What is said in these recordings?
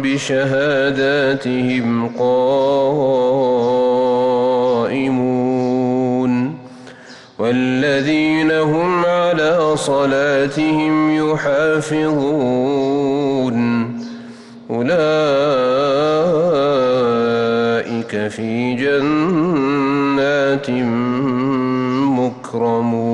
بشهاداتهم قائمون والذين هم على صلاتهم يحافظون أولئك في جنات مكرمون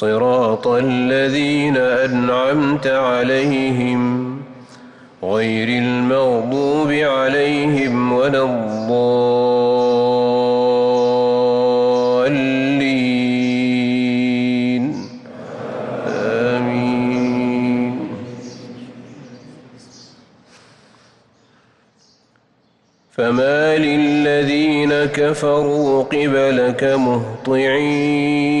صراط الذين أنعمت عليهم غير المغضوب عليهم ولا الضالين. آمين. فما للذين كفروا قبلك مهطعين.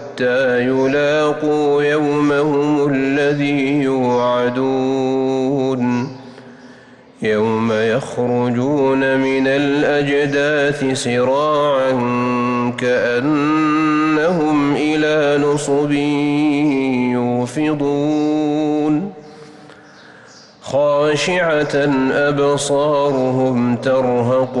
يلاقوا يومهم الذي يوعدون. يوم يخرجون من الأجداث سراعا كأنهم إلى نصب يوفضون. خاشعة أبصارهم ذلة